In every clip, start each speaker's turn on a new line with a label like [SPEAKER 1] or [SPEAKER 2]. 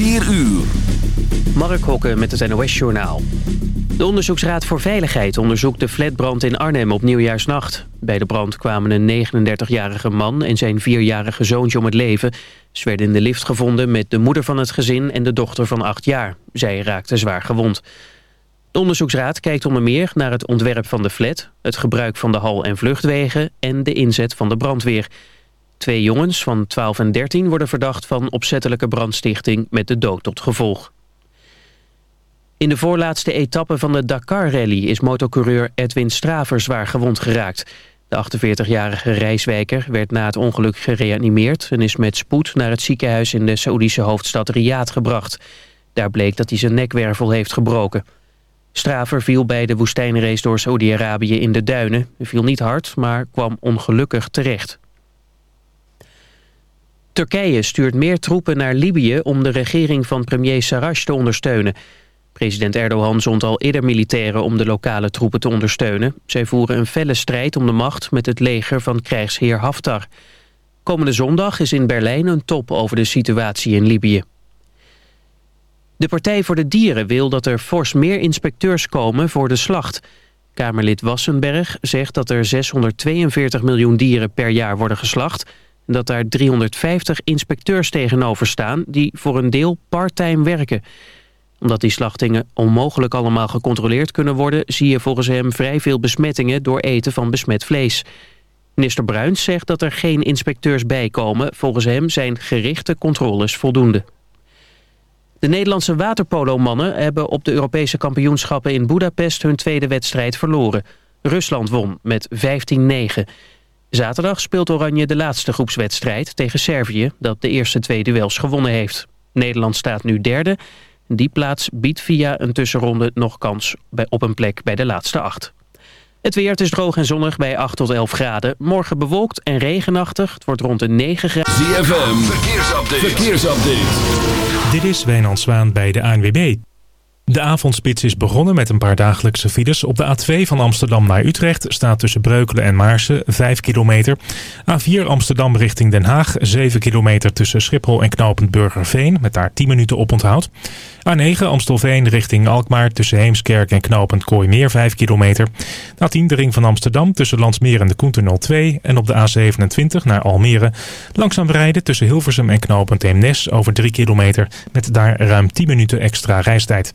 [SPEAKER 1] 4 uur.
[SPEAKER 2] Mark Hokke met het NOS Journaal. De Onderzoeksraad voor Veiligheid onderzoekt de flatbrand in Arnhem op Nieuwjaarsnacht. Bij de brand kwamen een 39-jarige man en zijn vierjarige zoontje om het leven. Ze werden in de lift gevonden met de moeder van het gezin en de dochter van 8 jaar. Zij raakten zwaar gewond. De onderzoeksraad kijkt onder meer naar het ontwerp van de flat... het gebruik van de hal- en vluchtwegen en de inzet van de brandweer. Twee jongens van 12 en 13 worden verdacht van opzettelijke brandstichting... met de dood tot gevolg. In de voorlaatste etappe van de Dakar-rally is motocoureur Edwin Straver zwaar gewond geraakt. De 48-jarige reiswijker werd na het ongeluk gereanimeerd... en is met spoed naar het ziekenhuis in de Saoedische hoofdstad Riyadh gebracht. Daar bleek dat hij zijn nekwervel heeft gebroken. Straver viel bij de woestijnrace door Saudi-Arabië in de duinen. Hij viel niet hard, maar kwam ongelukkig terecht. Turkije stuurt meer troepen naar Libië om de regering van premier Sarraj te ondersteunen. President Erdogan zond al eerder militairen om de lokale troepen te ondersteunen. Zij voeren een felle strijd om de macht met het leger van krijgsheer Haftar. Komende zondag is in Berlijn een top over de situatie in Libië. De Partij voor de Dieren wil dat er fors meer inspecteurs komen voor de slacht. Kamerlid Wassenberg zegt dat er 642 miljoen dieren per jaar worden geslacht... dat daar 350 inspecteurs tegenover staan die voor een deel parttime werken omdat die slachtingen onmogelijk allemaal gecontroleerd kunnen worden... zie je volgens hem vrij veel besmettingen door eten van besmet vlees. Minister Bruins zegt dat er geen inspecteurs bijkomen. Volgens hem zijn gerichte controles voldoende. De Nederlandse waterpolomannen hebben op de Europese kampioenschappen in Budapest hun tweede wedstrijd verloren. Rusland won met 15-9. Zaterdag speelt Oranje de laatste groepswedstrijd tegen Servië... dat de eerste twee duels gewonnen heeft. Nederland staat nu derde die plaats biedt via een tussenronde nog kans op een plek bij de laatste acht. Het weer, het is droog en zonnig bij 8 tot 11 graden. Morgen bewolkt en regenachtig. Het wordt rond de 9 graden.
[SPEAKER 1] ZFM, verkeersupdate. verkeersupdate.
[SPEAKER 3] Dit is Wijnand Zwaan bij de ANWB. De avondspits is begonnen met een paar dagelijkse files. Op de A2 van Amsterdam naar Utrecht staat tussen Breukelen en Maarsen 5 kilometer. A4 Amsterdam richting Den Haag 7 kilometer tussen Schiphol en knooppunt Burgerveen met daar 10 minuten op onthoud. A9 Amstelveen richting Alkmaar tussen Heemskerk en knooppunt Kooimeer 5 kilometer. A10 de ring van Amsterdam tussen Landsmeer en de Koentunnel 2. En op de A27 naar Almere langzaam rijden tussen Hilversum en knooppunt Eemnes over 3 kilometer. Met daar ruim 10 minuten extra reistijd.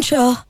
[SPEAKER 4] control.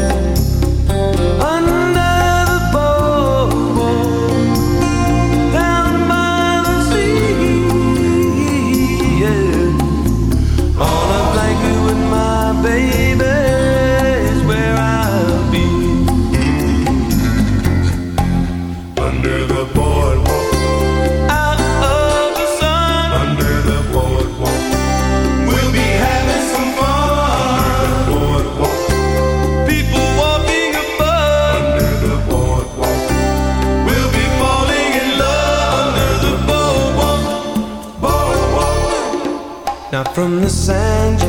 [SPEAKER 5] from the sand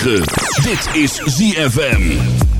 [SPEAKER 1] Dit is ZFM.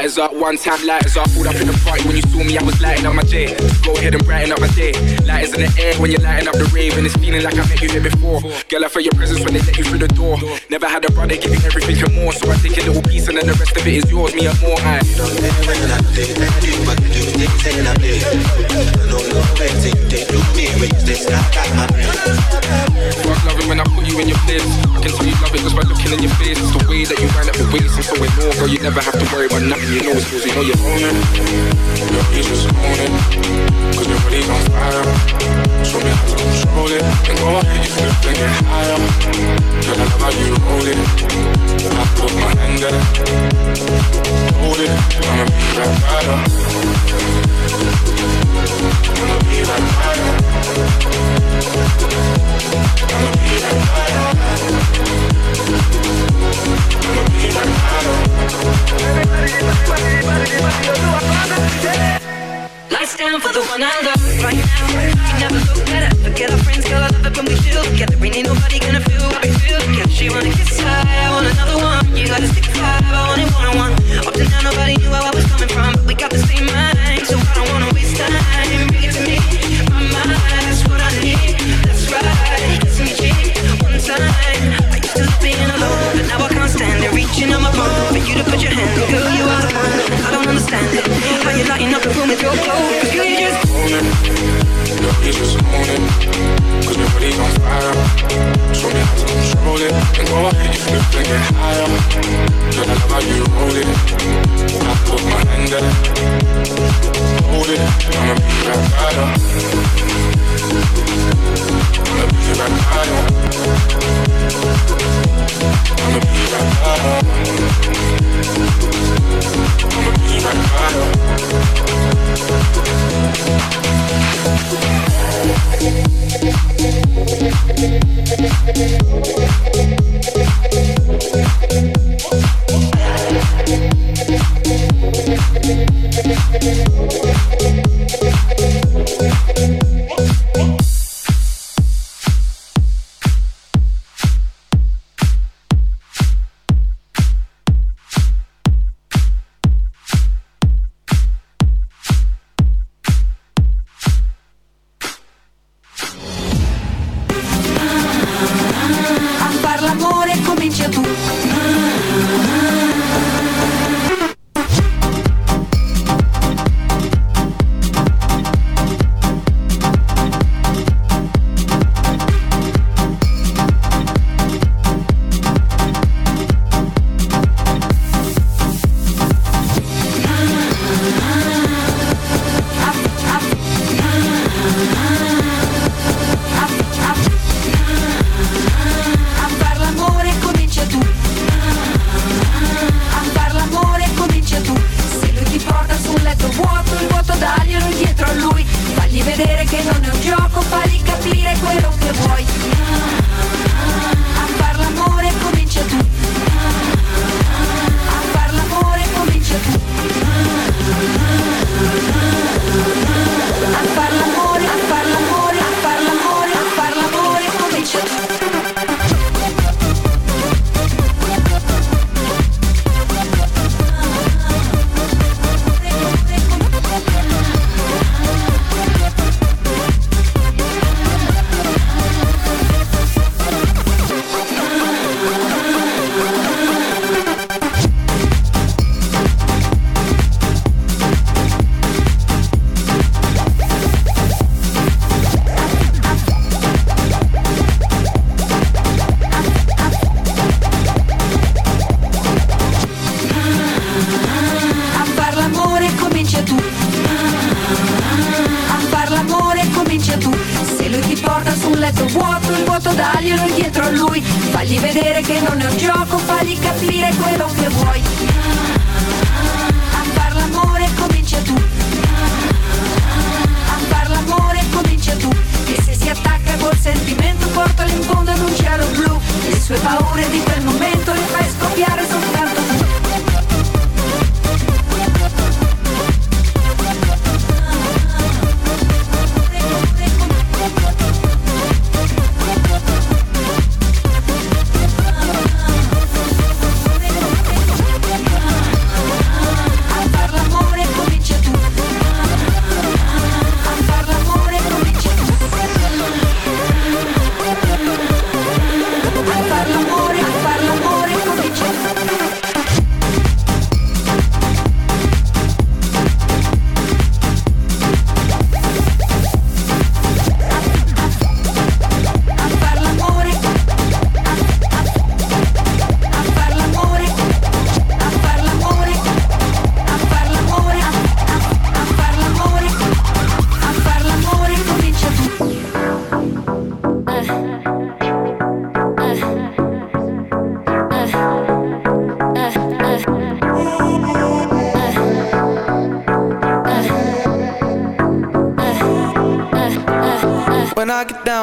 [SPEAKER 6] Lighters up, one time lighters up. Pulled up in the party when you saw me, I was lighting up my day. Go ahead and brighten up my day. In the air when you're lighting up the rave, and it's feeling like I met you here before. Girl, I felt your presence when they let you through the door. Never had a brother give you everything and more, so I take a little piece and then the rest of it is yours, me and more. I Fuck loving when I put you in your place. I can tell you love it just by looking in your face. It's the way that you wind up the waist. I'm so in awe, girl. You never have to worry about nothing. You know it's cause you know you're owning.
[SPEAKER 7] Your
[SPEAKER 6] peace just own it. Cause your body's on fire. Show me how to control it. And go ahead, you flip and get higher. Girl, I love how you roll it. I put my hand there. Hold it. I'ma be that rider. I'ma
[SPEAKER 7] friendship.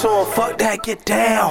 [SPEAKER 8] so fuck that, get down.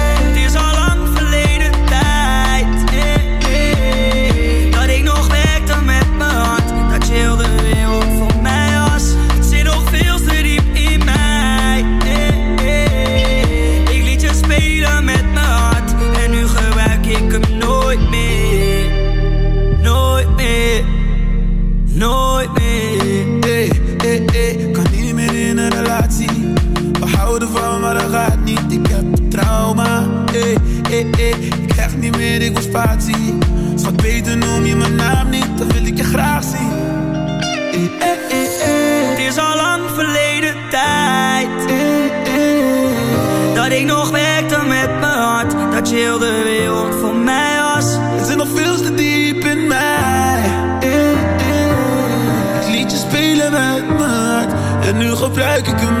[SPEAKER 9] gebruik ik hem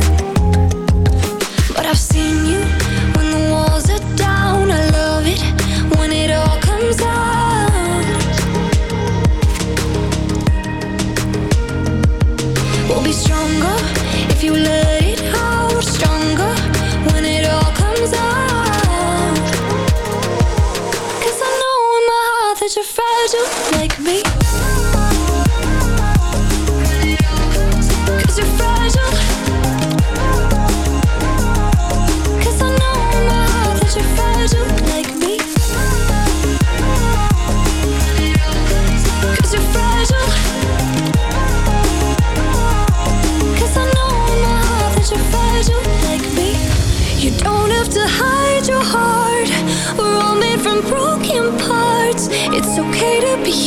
[SPEAKER 4] like me. Cause you're fragile